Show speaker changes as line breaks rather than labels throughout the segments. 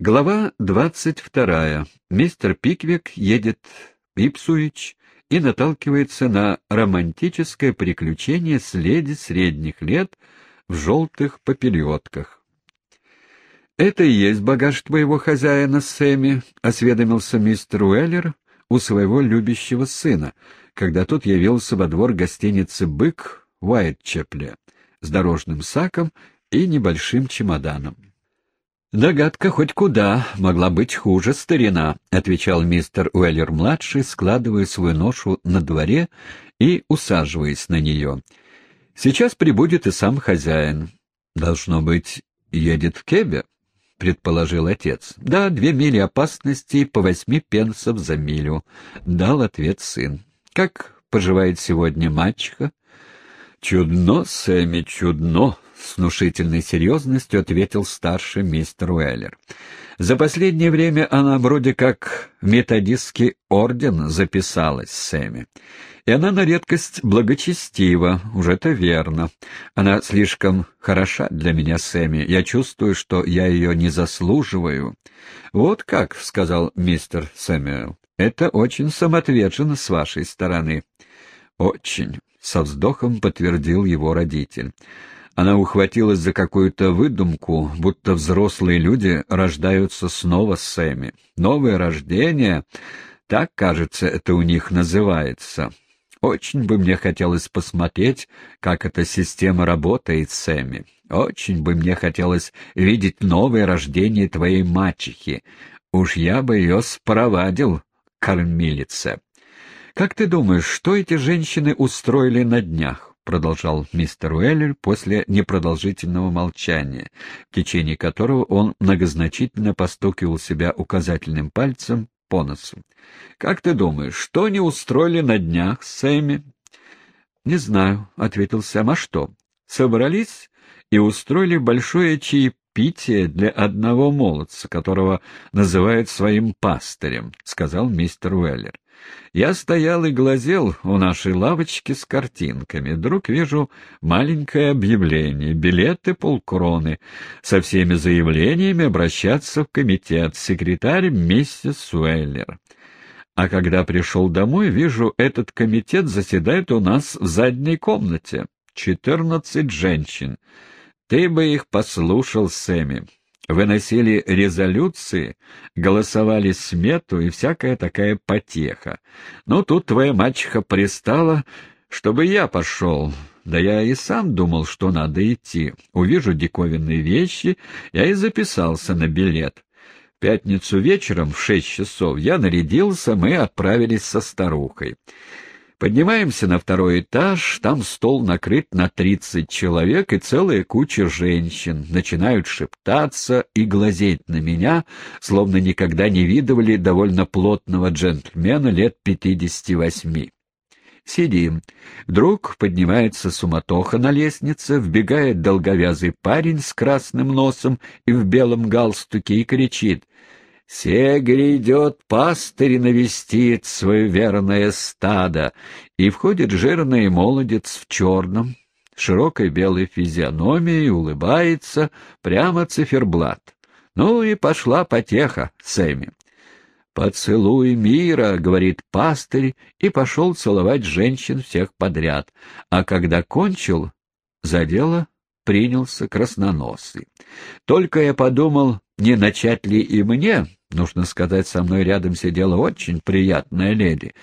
Глава двадцать вторая. Мистер Пиквик едет в Ипсуич и наталкивается на романтическое приключение с леди средних лет в желтых попельотках. «Это и есть багаж твоего хозяина, Сэмми», — осведомился мистер Уэллер у своего любящего сына, когда тот явился во двор гостиницы «Бык» в Уайтчепле с дорожным саком и небольшим чемоданом. «Догадка хоть куда, могла быть хуже, старина», — отвечал мистер Уэллер-младший, складывая свою ношу на дворе и усаживаясь на нее. «Сейчас прибудет и сам хозяин. Должно быть, едет в Кебе», — предположил отец. «Да, две мили опасности по восьми пенсов за милю», — дал ответ сын. «Как поживает сегодня мачеха?» «Чудно, Сэмми, чудно», с внушительной серьезностью ответил старший мистер Уэллер. За последнее время она вроде как в методистский орден записалась, Сэмми. И она на редкость благочестива, уже это верно. Она слишком хороша для меня, Сэмми. Я чувствую, что я ее не заслуживаю. Вот как, — сказал мистер Сэмюэл, — это очень самоотверженно с вашей стороны. Очень, — со вздохом подтвердил его родитель. Она ухватилась за какую-то выдумку, будто взрослые люди рождаются снова с Сэмми. Новое рождение, так, кажется, это у них называется. Очень бы мне хотелось посмотреть, как эта система работает, Сэмми. Очень бы мне хотелось видеть новое рождение твоей мачехи. Уж я бы ее спровадил, кормилице. Как ты думаешь, что эти женщины устроили на днях? Продолжал мистер Уэллер после непродолжительного молчания, в течение которого он многозначительно постукивал себя указательным пальцем по носу. — Как ты думаешь, что они устроили на днях, Сэмми? — Не знаю, — ответил Сэм. — А что? Собрались и устроили большое чаепитие для одного молодца, которого называют своим пастырем, — сказал мистер Уэллер. Я стоял и глазел у нашей лавочки с картинками. Вдруг вижу маленькое объявление, билеты полкроны, со всеми заявлениями обращаться в комитет, секретарь миссис Уэллер. А когда пришел домой, вижу, этот комитет заседает у нас в задней комнате. Четырнадцать женщин. Ты бы их послушал, Сэмми выносили резолюции, голосовали смету и всякая такая потеха. Ну, тут твоя мачеха пристала, чтобы я пошел. Да я и сам думал, что надо идти. Увижу диковинные вещи, я и записался на билет. В пятницу вечером в шесть часов я нарядился, мы отправились со старухой. Поднимаемся на второй этаж, там стол накрыт на тридцать человек и целая куча женщин. Начинают шептаться и глазеть на меня, словно никогда не видывали довольно плотного джентльмена лет пятидесяти восьми. Сидим. Вдруг поднимается суматоха на лестнице, вбегает долговязый парень с красным носом и в белом галстуке и кричит — все грядет пастырь навестит свое верное стадо, и входит жирный молодец в черном, широкой белой физиономией, улыбается, прямо циферблат. Ну и пошла потеха Сэмми. «Поцелуй мира», — говорит пастырь, и пошел целовать женщин всех подряд. А когда кончил, за дело принялся красноносый. Только я подумал, не начать ли и мне, нужно сказать, со мной рядом сидела очень приятная леди,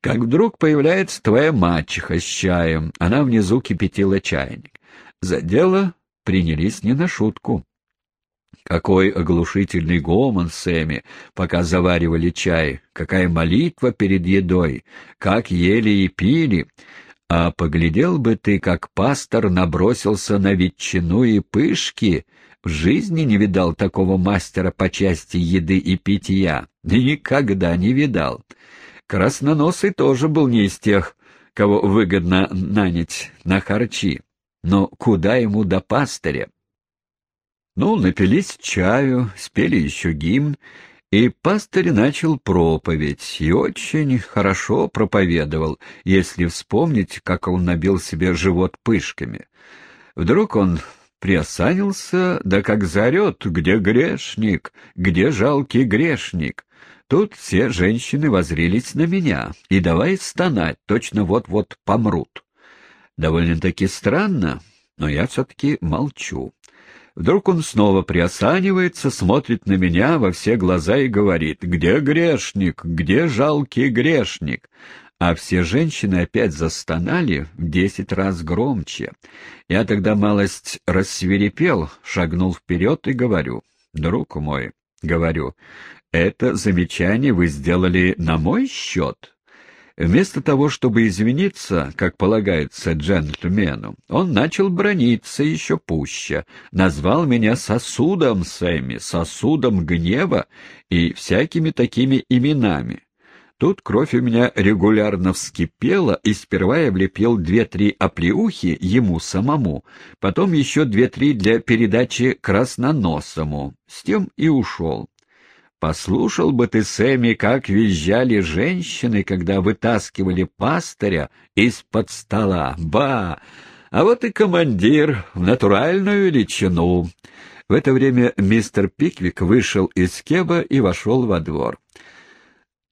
как вдруг появляется твоя мачеха с чаем, она внизу кипятила чайник. За дело принялись не на шутку. Какой оглушительный гомон, Сэмми, пока заваривали чай, какая молитва перед едой, как ели и пили. А поглядел бы ты, как пастор набросился на ветчину и пышки, жизни не видал такого мастера по части еды и питья. Никогда не видал. Красноносый тоже был не из тех, кого выгодно нанять на харчи. Но куда ему до пастыря? Ну, напились чаю, спели еще гимн, и пастырь начал проповедь, и очень хорошо проповедовал, если вспомнить, как он набил себе живот пышками. Вдруг он приосанился, да как заорет, где грешник, где жалкий грешник. Тут все женщины возрились на меня и давай стонать, точно вот-вот помрут. Довольно-таки странно, но я все-таки молчу. Вдруг он снова приосанивается, смотрит на меня во все глаза и говорит, «Где грешник? Где жалкий грешник?» А все женщины опять застонали в десять раз громче. Я тогда малость рассверепел, шагнул вперед и говорю, «Друг мой, — говорю, — это замечание вы сделали на мой счет?» Вместо того, чтобы извиниться, как полагается джентльмену, он начал брониться еще пуще, назвал меня сосудом Сэмми, сосудом гнева и всякими такими именами. Тут кровь у меня регулярно вскипела, и сперва я влепил две-три оплеухи ему самому, потом еще две-три для передачи красноносому, с тем и ушел. Послушал бы ты, Сэмми, как визжали женщины, когда вытаскивали пастыря из-под стола. Ба! А вот и командир в натуральную величину. В это время мистер Пиквик вышел из кеба и вошел во двор.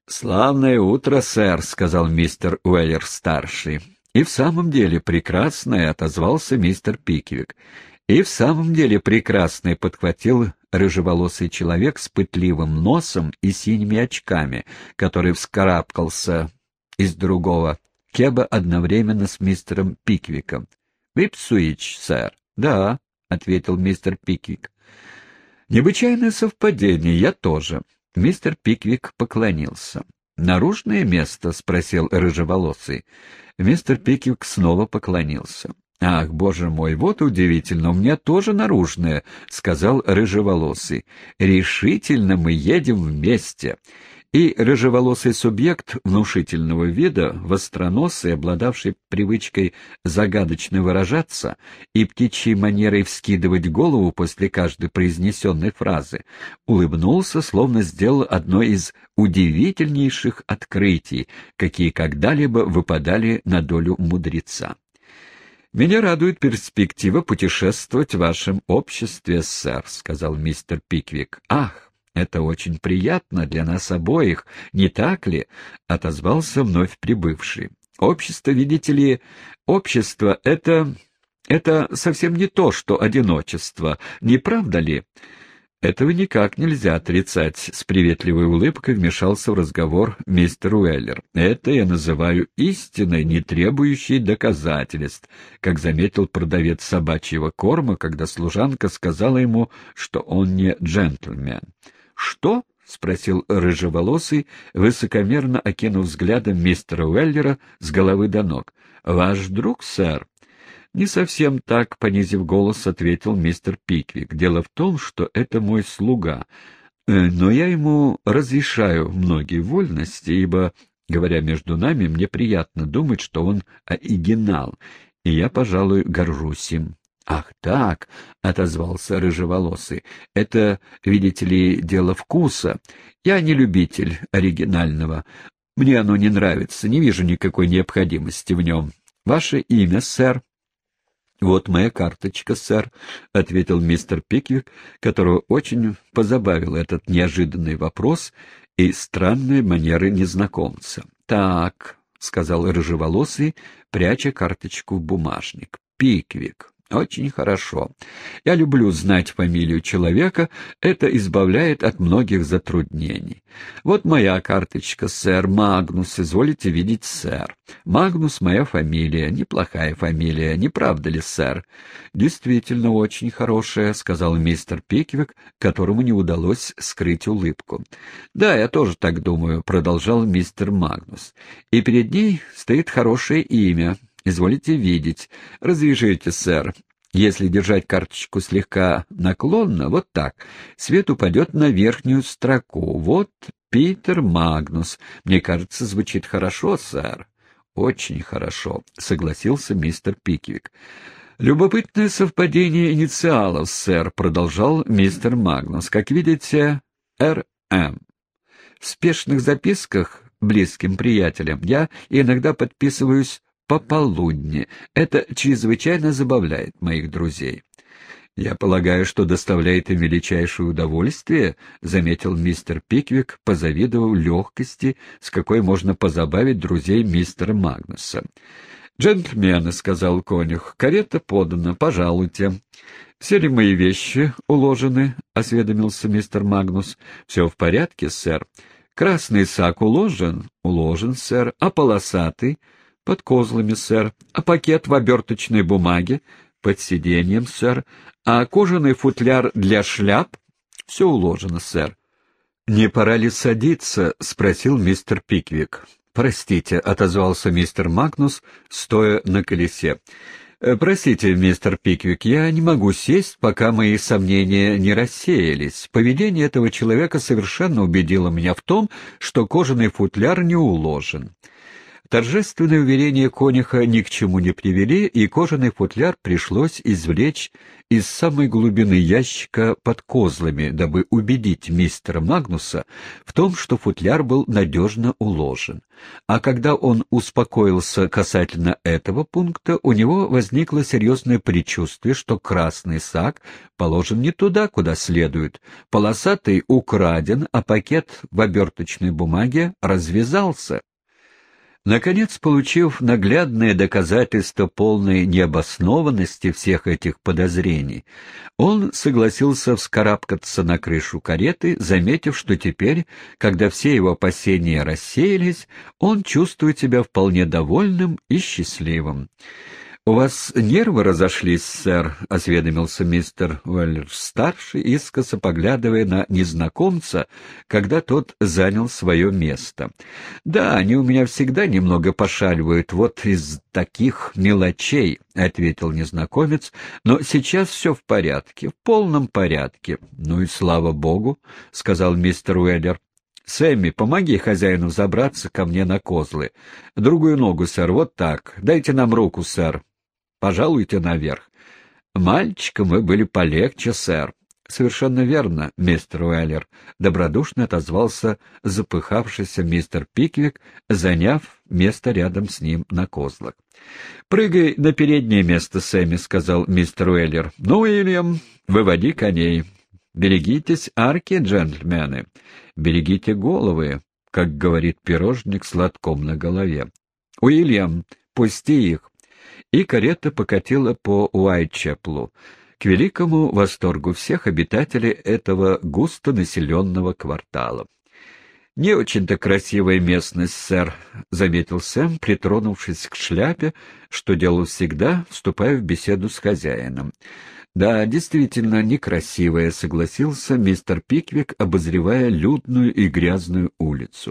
«Славное утро, сэр», — сказал мистер Уэллер-старший. «И в самом деле прекрасное», — отозвался мистер Пиквик. «И в самом деле прекрасное», — подхватил рыжеволосый человек с пытливым носом и синими очками, который вскарабкался из другого кеба одновременно с мистером Пиквиком. «Випсуич, сэр?» «Да», — ответил мистер Пиквик. «Необычайное совпадение, я тоже». Мистер Пиквик поклонился. «Наружное место?» — спросил рыжеволосый. Мистер Пиквик снова поклонился. «Ах, боже мой, вот удивительно, у меня тоже наружное», — сказал рыжеволосый. «Решительно мы едем вместе». И рыжеволосый субъект внушительного вида, востроносый, обладавший привычкой загадочно выражаться и птичьей манерой вскидывать голову после каждой произнесенной фразы, улыбнулся, словно сделал одно из удивительнейших открытий, какие когда-либо выпадали на долю мудреца. «Меня радует перспектива путешествовать в вашем обществе, сэр», — сказал мистер Пиквик. «Ах, это очень приятно для нас обоих, не так ли?» — отозвался вновь прибывший. «Общество, видите ли, общество — это... это совсем не то, что одиночество, не правда ли?» Этого никак нельзя отрицать, — с приветливой улыбкой вмешался в разговор мистер Уэллер. Это я называю истиной, не требующей доказательств, как заметил продавец собачьего корма, когда служанка сказала ему, что он не джентльмен. «Что?» — спросил рыжеволосый, высокомерно окинув взглядом мистера Уэллера с головы до ног. «Ваш друг, сэр?» «Не совсем так», — понизив голос, ответил мистер Пиквик. «Дело в том, что это мой слуга, э, но я ему разрешаю многие вольности, ибо, говоря между нами, мне приятно думать, что он оригинал, и я, пожалуй, горжусь им». «Ах так!» — отозвался рыжеволосый. «Это, видите ли, дело вкуса. Я не любитель оригинального. Мне оно не нравится, не вижу никакой необходимости в нем. Ваше имя, сэр?» «Вот моя карточка, сэр», — ответил мистер Пиквик, которого очень позабавил этот неожиданный вопрос и странные манеры незнакомца. «Так», — сказал рыжеволосый, пряча карточку в бумажник. «Пиквик. Очень хорошо. Я люблю знать фамилию человека, это избавляет от многих затруднений. Вот моя карточка, сэр Магнус, изволите видеть, сэр. Магнус — моя фамилия, неплохая фамилия, не правда ли, сэр? Действительно очень хорошая, — сказал мистер Пиквик, которому не удалось скрыть улыбку. Да, я тоже так думаю, — продолжал мистер Магнус. И перед ней стоит хорошее имя, Изволите видеть. Развяжите, сэр. Если держать карточку слегка наклонно, вот так, свет упадет на верхнюю строку. Вот Питер Магнус. Мне кажется, звучит хорошо, сэр. Очень хорошо, согласился мистер Пиквик. Любопытное совпадение инициалов, сэр, продолжал мистер Магнус. Как видите, РМ. В спешных записках близким приятелям я иногда подписываюсь пополудни. Это чрезвычайно забавляет моих друзей. «Я полагаю, что доставляет им величайшее удовольствие», — заметил мистер Пиквик, позавидовав легкости, с какой можно позабавить друзей мистера Магнуса. «Джентльмены», — сказал конюх, — «карета подана, пожалуйте». «Все ли мои вещи уложены?» — осведомился мистер Магнус. «Все в порядке, сэр. Красный сак уложен?» «Уложен, сэр. А полосатый?» «Под козлами, сэр. А пакет в оберточной бумаге?» «Под сиденьем, сэр. А кожаный футляр для шляп? Все уложено, сэр. «Не пора ли садиться?» — спросил мистер Пиквик. «Простите», — отозвался мистер Магнус, стоя на колесе. «Э, «Простите, мистер Пиквик, я не могу сесть, пока мои сомнения не рассеялись. Поведение этого человека совершенно убедило меня в том, что кожаный футляр не уложен». Торжественные уверения конюха ни к чему не привели, и кожаный футляр пришлось извлечь из самой глубины ящика под козлами, дабы убедить мистера Магнуса в том, что футляр был надежно уложен. А когда он успокоился касательно этого пункта, у него возникло серьезное предчувствие, что красный сак положен не туда, куда следует. Полосатый украден, а пакет в оберточной бумаге развязался. Наконец, получив наглядное доказательство полной необоснованности всех этих подозрений, он согласился вскарабкаться на крышу кареты, заметив, что теперь, когда все его опасения рассеялись, он чувствует себя вполне довольным и счастливым. «У вас нервы разошлись, сэр», — осведомился мистер Уэллер-старший, искоса поглядывая на незнакомца, когда тот занял свое место. «Да, они у меня всегда немного пошаливают, вот из таких мелочей», — ответил незнакомец, — «но сейчас все в порядке, в полном порядке». «Ну и слава богу», — сказал мистер Уэллер. «Сэмми, помоги хозяину забраться ко мне на козлы. Другую ногу, сэр, вот так. Дайте нам руку, сэр. Пожалуйте наверх. Мальчиком вы были полегче, сэр. Совершенно верно, мистер Уэллер, добродушно отозвался запыхавшийся мистер Пиквик, заняв место рядом с ним на козлах. Прыгай на переднее место, Сэмми, сказал мистер Уэллер. Ну, Уильям, выводи коней. Берегитесь арки, джентльмены. Берегите головы, как говорит пирожник с лотком на голове. Уильям, пусти их и карета покатила по Уайтчеплу, к великому восторгу всех обитателей этого густо населенного квартала. «Не очень-то красивая местность, сэр», — заметил Сэм, притронувшись к шляпе, что делал всегда, вступая в беседу с хозяином. «Да, действительно, некрасивая», — согласился мистер Пиквик, обозревая людную и грязную улицу.